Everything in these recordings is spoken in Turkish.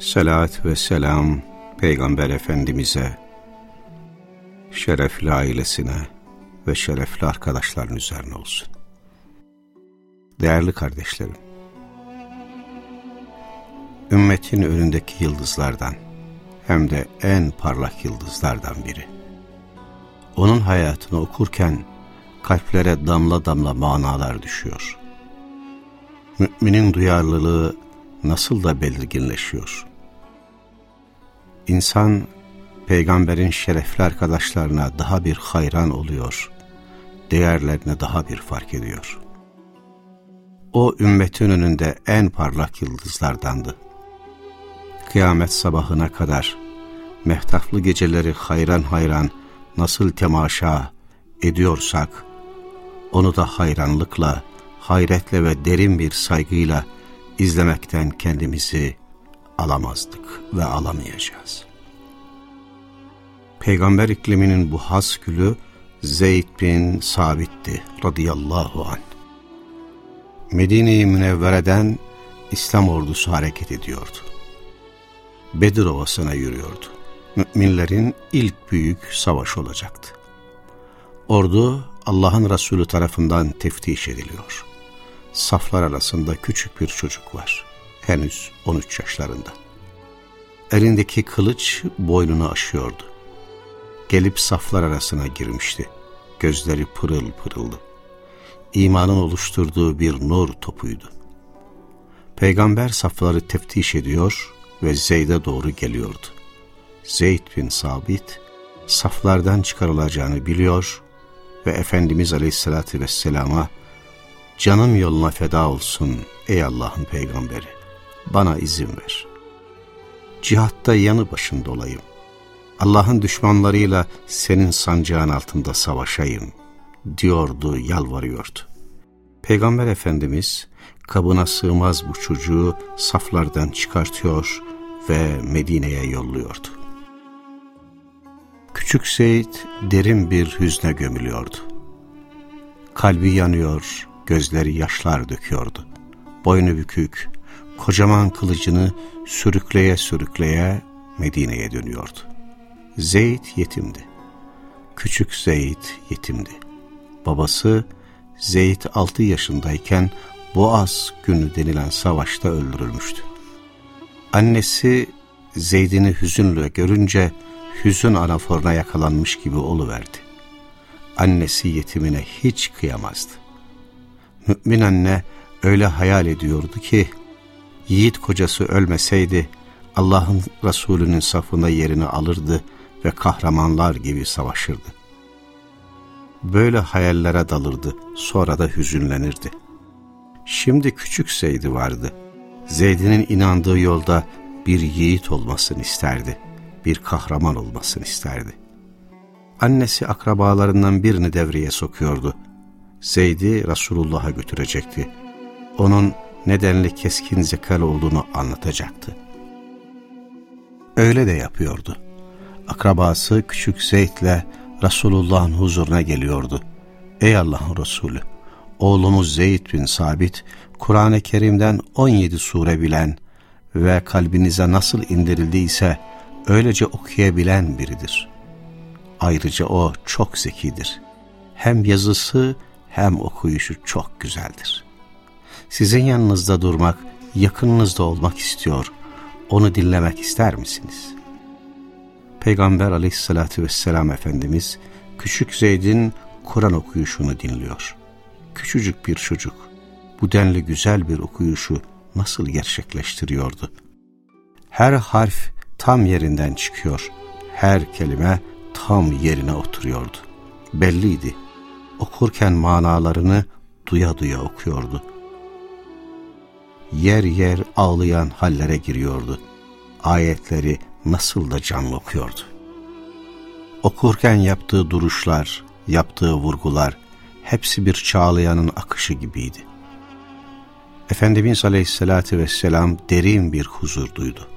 Selat ve selam Peygamber Efendimiz'e, şerefli ailesine ve şerefli arkadaşların üzerine olsun. Değerli kardeşlerim, ümmetin önündeki yıldızlardan, hem de en parlak yıldızlardan biri. Onun hayatını okurken kalplere damla damla manalar düşüyor. Müminin duyarlılığı nasıl da belirginleşiyor. İnsan peygamberin şerefli arkadaşlarına daha bir hayran oluyor, değerlerini daha bir fark ediyor. O ümmetin önünde en parlak yıldızlardandı. Kıyamet sabahına kadar mehtaflı geceleri hayran hayran nasıl temaşa ediyorsak, onu da hayranlıkla, hayretle ve derin bir saygıyla izlemekten kendimizi alamazdık ve alamayacağız. Peygamber ikliminin bu has gülü Zeyd bin Sabit'ti radıyallahu anh. Medine-i Münevvere'den İslam ordusu hareket ediyordu. Bedir Ovası'na yürüyordu. Müminlerin ilk büyük savaş olacaktı. Ordu Allah'ın Resulü tarafından teftiş ediliyor. Saflar arasında küçük bir çocuk var. Henüz 13 yaşlarında. Elindeki kılıç boynunu aşıyordu. Gelip saflar arasına girmişti. Gözleri pırıl pırıldı. İmanın oluşturduğu bir nur topuydu. Peygamber safları teftiş ediyor ve Zeyd'e doğru geliyordu. Zeyd bin Sabit saflardan çıkarılacağını biliyor ve Efendimiz Aleyhisselatü Vesselam'a canım yoluna feda olsun ey Allah'ın peygamberi bana izin ver. Cihatta yanı başında olayım. Allah'ın düşmanlarıyla senin sancağın altında savaşayım diyordu, yalvarıyordu. Peygamber Efendimiz kabına sığmaz bu çocuğu saflardan çıkartıyor ve Medine'ye yolluyordu. Küçük Seyit derin bir hüzne gömülüyordu. Kalbi yanıyor, gözleri yaşlar döküyordu. Boynu bükük, kocaman kılıcını sürükleye sürükleye Medine'ye dönüyordu. Zeyd yetimdi. Küçük Zeyd yetimdi. Babası Zeyd 6 yaşındayken Boğaz günü denilen savaşta öldürülmüştü. Annesi Zeyd'ini hüzünle görünce hüzün anaforuna yakalanmış gibi oluverdi. Annesi yetimine hiç kıyamazdı. Mümin anne öyle hayal ediyordu ki, yiğit kocası ölmeseydi Allah'ın Resulü'nün safında yerini alırdı ve kahramanlar gibi savaşırdı. Böyle hayallere dalırdı, sonra da hüzünlenirdi. Şimdi küçük Zeyd'i vardı. Zeyd'in inandığı yolda bir yiğit olmasını isterdi bir kahraman olmasını isterdi. Annesi akrabalarından birini devreye sokuyordu. Zeyd'i Resulullah'a götürecekti. Onun nedenli keskin zekalı olduğunu anlatacaktı. Öyle de yapıyordu. Akrabası küçük Zeyd'le Resulullah'ın huzuruna geliyordu. Ey Allah'ın Resulü! Oğlumuz Zeyd bin Sabit, Kur'an-ı Kerim'den 17 sure bilen ve kalbinize nasıl indirdiyse öylece okuyabilen biridir. Ayrıca o çok zekidir. Hem yazısı hem okuyuşu çok güzeldir. Sizin yanınızda durmak, yakınınızda olmak istiyor. Onu dinlemek ister misiniz? Peygamber aleyhissalatü vesselam Efendimiz küçük Zeyd'in Kur'an okuyuşunu dinliyor. Küçücük bir çocuk bu denli güzel bir okuyuşu nasıl gerçekleştiriyordu? Her harf tam yerinden çıkıyor. Her kelime tam yerine oturuyordu. Belliydi. Okurken manalarını duya duya okuyordu. Yer yer ağlayan hallere giriyordu. Ayetleri nasıl da canlı okuyordu. Okurken yaptığı duruşlar, yaptığı vurgular hepsi bir çağlayanın akışı gibiydi. Efendimiz Aleyhisselatü Vesselam derin bir huzur duydu.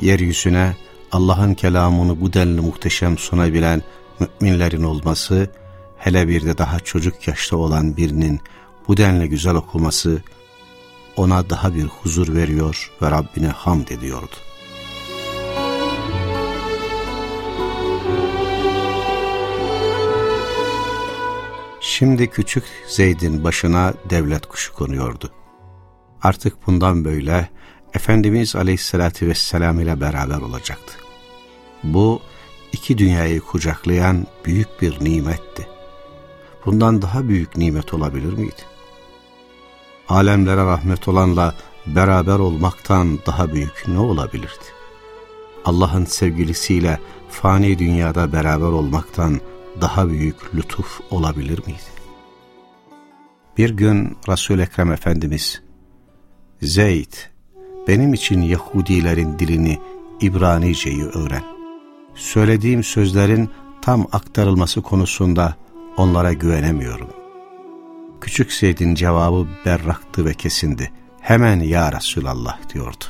Yeryüzüne Allah'ın kelamını bu denli muhteşem sunabilen müminlerin olması, hele bir de daha çocuk yaşta olan birinin bu denli güzel okuması, ona daha bir huzur veriyor ve Rabbine hamd ediyordu. Şimdi küçük Zeyd'in başına devlet kuşu konuyordu. Artık bundan böyle Efendimiz Aleyhisselatü Vesselam ile beraber olacaktı. Bu iki dünyayı kucaklayan büyük bir nimetti. Bundan daha büyük nimet olabilir miydi? Alemlere rahmet olanla beraber olmaktan daha büyük ne olabilirdi? Allah'ın sevgilisiyle fani dünyada beraber olmaktan daha büyük lütuf olabilir miydi? Bir gün Resul-i Ekrem Efendimiz, Zeyd, benim için Yahudilerin dilini İbranice'yi öğren. Söylediğim sözlerin tam aktarılması konusunda onlara güvenemiyorum. Küçük Zeyd'in cevabı berraktı ve kesindi. Hemen ya Resulallah diyordu.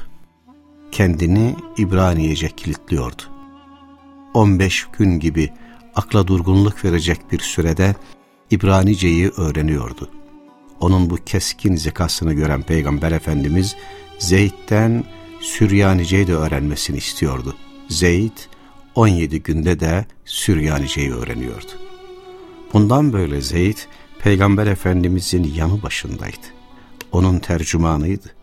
Kendini İbraniye'ce kilitliyordu. 15 gün gibi akla durgunluk verecek bir sürede İbranice'yi öğreniyordu. Onun bu keskin zekasını gören Peygamber Efendimiz Zeyd'den Süryanice'yi de öğrenmesini istiyordu. Zeyd 17 günde de Süryanice'yi öğreniyordu. Bundan böyle Zeyd Peygamber Efendimizin yanı başındaydı. Onun tercümanıydı.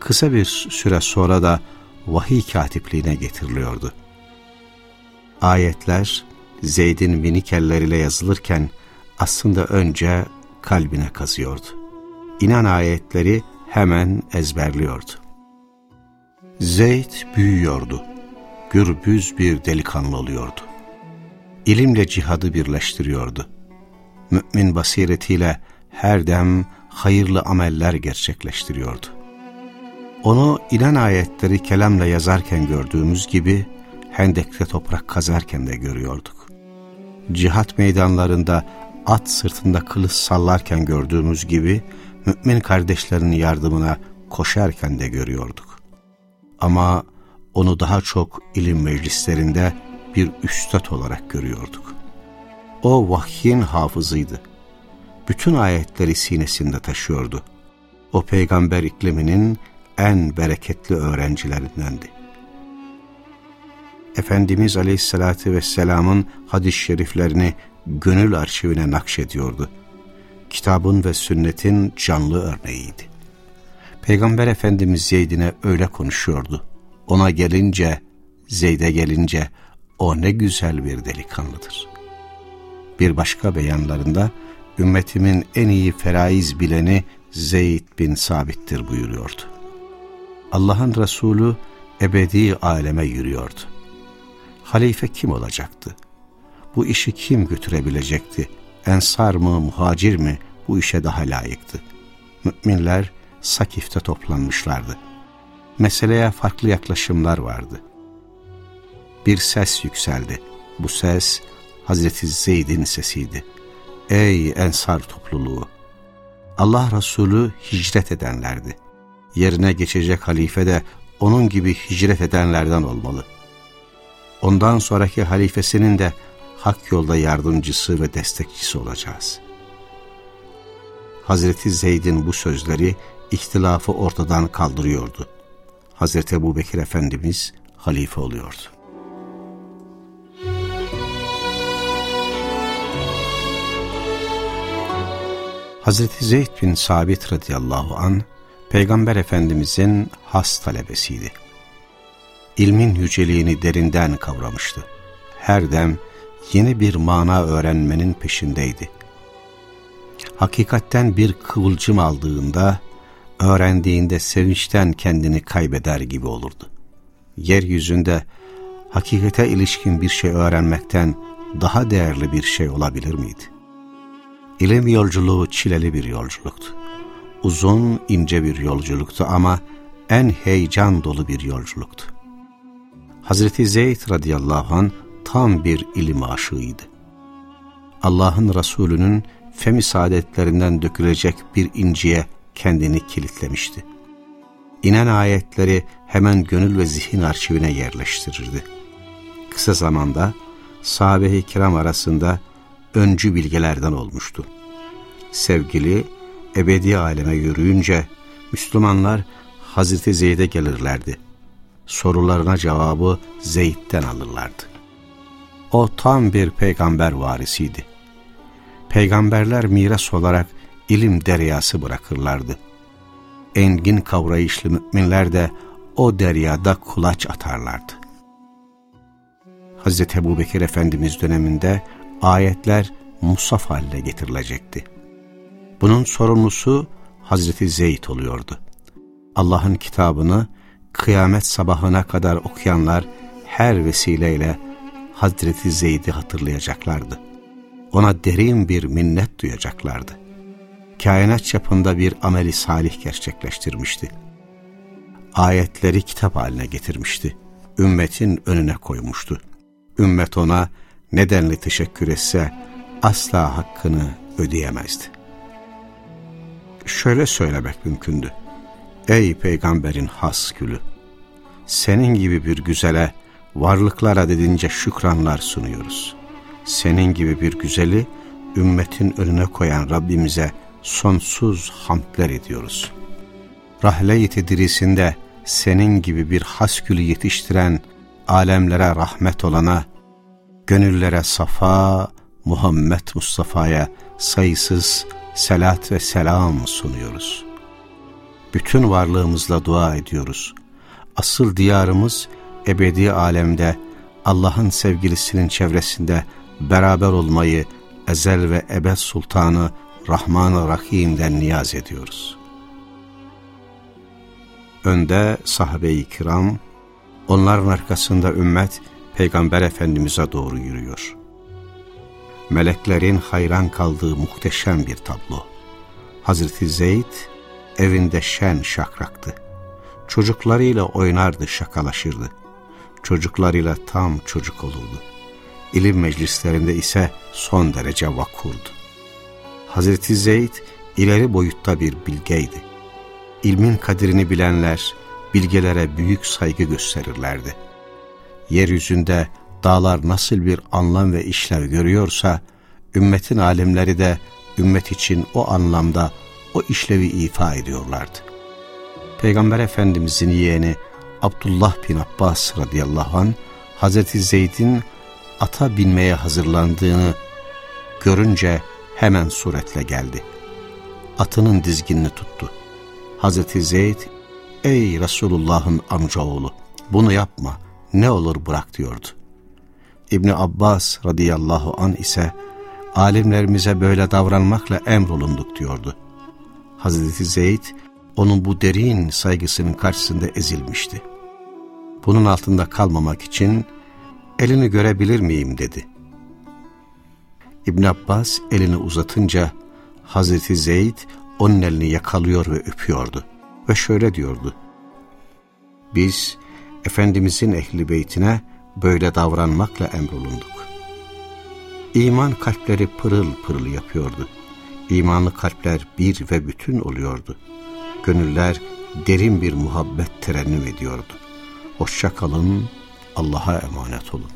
Kısa bir süre sonra da vahiy katipliğine getiriliyordu. Ayetler Zeyd'in minik elleriyle yazılırken aslında önce kalbine kazıyordu. İnan ayetleri hemen ezberliyordu. Zeyd büyüyordu. Gürbüz bir delikanlı oluyordu. İlimle cihadı birleştiriyordu. Mümin basiretiyle her dem hayırlı ameller gerçekleştiriyordu. Onu ilan ayetleri kelamla yazarken gördüğümüz gibi hendekte toprak kazarken de görüyorduk. Cihat meydanlarında at sırtında kılıç sallarken gördüğümüz gibi mümin kardeşlerinin yardımına koşarken de görüyorduk. Ama onu daha çok ilim meclislerinde bir üstad olarak görüyorduk. O vahyin hafızıydı. Bütün ayetleri sinesinde taşıyordu. O peygamber ikliminin en bereketli öğrencilerindendi. Efendimiz Aleyhisselatü Vesselam'ın hadis-i şeriflerini gönül arşivine nakşediyordu. Kitabın ve sünnetin canlı örneğiydi. Peygamber Efendimiz Zeyd'ine öyle konuşuyordu. Ona gelince, Zeyd'e gelince o ne güzel bir delikanlıdır. Bir başka beyanlarında ümmetimin en iyi feraiz bileni Zeyd bin Sabit'tir buyuruyordu. Allah'ın Resulü ebedi aleme yürüyordu. Halife kim olacaktı? Bu işi kim götürebilecekti? Ensar mı, muhacir mi bu işe daha layıktı? Müminler Sakif'te toplanmışlardı. Meseleye farklı yaklaşımlar vardı. Bir ses yükseldi. Bu ses Hazreti Zeyd'in sesiydi. Ey Ensar topluluğu! Allah Resulü hicret edenlerdi. Yerine geçecek halife de onun gibi hicret edenlerden olmalı. Ondan sonraki halifesinin de hak yolda yardımcısı ve destekçisi olacağız. Hazreti Zeyd'in bu sözleri ihtilafı ortadan kaldırıyordu. Hazreti Ebu Bekir Efendimiz halife oluyordu. Hazreti Zeyd bin Sabit radıyallahu an Peygamber Efendimizin has talebesiydi. İlmin yüceliğini derinden kavramıştı. Her dem yeni bir mana öğrenmenin peşindeydi. Hakikatten bir kıvılcım aldığında, öğrendiğinde sevinçten kendini kaybeder gibi olurdu. Yeryüzünde hakikate ilişkin bir şey öğrenmekten daha değerli bir şey olabilir miydi? İlim yolculuğu çileli bir yolculuktu. Uzun, ince bir yolculuktu ama en heyecan dolu bir yolculuktu. Hazreti Zeyd radıyallahu an tam bir ilim aşığıydı. Allah'ın Resulü'nün femi saadetlerinden dökülecek bir inciye kendini kilitlemişti. İnen ayetleri hemen gönül ve zihin arşivine yerleştirirdi. Kısa zamanda sahabe-i kiram arasında öncü bilgelerden olmuştu. Sevgili ebedi aleme yürüyünce Müslümanlar Hazreti Zeyd'e gelirlerdi. Sorularına cevabı Zeyd'den alırlardı. O tam bir peygamber varisiydi. Peygamberler miras olarak ilim deryası bırakırlardı. Engin kavrayışlı müminler de o deryada kulaç atarlardı. Hz. Ebu Bekir Efendimiz döneminde ayetler musaf haline getirilecekti. Bunun sorumlusu Hazreti Zeyd oluyordu. Allah'ın kitabını kıyamet sabahına kadar okuyanlar her vesileyle Hazreti Zeyd'i hatırlayacaklardı. Ona derin bir minnet duyacaklardı. Kainat çapında bir ameli salih gerçekleştirmişti. Ayetleri kitap haline getirmişti. Ümmetin önüne koymuştu. Ümmet ona nedenli teşekkür etse asla hakkını ödeyemezdi. Şöyle söylemek mümkündü. Ey peygamberin has gülü! Senin gibi bir güzele varlıklara dedince şükranlar sunuyoruz. Senin gibi bir güzeli ümmetin önüne koyan Rabbimize sonsuz hamdler ediyoruz. Rahle-i tedrisinde senin gibi bir has gülü yetiştiren alemlere rahmet olana, gönüllere safa, Muhammed Mustafa'ya sayısız selat ve selam sunuyoruz. Bütün varlığımızla dua ediyoruz. Asıl diyarımız ebedi alemde Allah'ın sevgilisinin çevresinde beraber olmayı ezel ve ebed sultanı Rahman-ı Rahim'den niyaz ediyoruz. Önde sahabe-i kiram, onların arkasında ümmet Peygamber Efendimiz'e doğru yürüyor. Meleklerin hayran kaldığı muhteşem bir tablo. Hazreti Zeyd evinde şen şakraktı. Çocuklarıyla oynardı, şakalaşırdı. Çocuklarıyla tam çocuk olurdu. İlim meclislerinde ise son derece vakurdu. Hazreti Zeyd ileri boyutta bir bilgeydi. İlmin kadirini bilenler bilgelere büyük saygı gösterirlerdi. Yeryüzünde dağlar nasıl bir anlam ve işlev görüyorsa, ümmetin alimleri de ümmet için o anlamda o işlevi ifa ediyorlardı. Peygamber Efendimizin yeğeni Abdullah bin Abbas radıyallahu an Hazreti Zeyd'in ata binmeye hazırlandığını görünce hemen suretle geldi. Atının dizginini tuttu. Hazreti Zeyd, ey Resulullah'ın amcaoğlu bunu yapma ne olur bırak diyordu. İbni Abbas radıyallahu an ise alimlerimize böyle davranmakla emrolunduk diyordu. Hazreti Zeyd onun bu derin saygısının karşısında ezilmişti. Bunun altında kalmamak için elini görebilir miyim dedi. İbn Abbas elini uzatınca Hazreti Zeyd onun elini yakalıyor ve öpüyordu. Ve şöyle diyordu. Biz Efendimizin ehli beytine böyle davranmakla emrolunduk. İman kalpleri pırıl pırıl yapıyordu. İmanlı kalpler bir ve bütün oluyordu. Gönüller derin bir muhabbet terennüm ediyordu. Hoşça kalın, Allah'a emanet olun.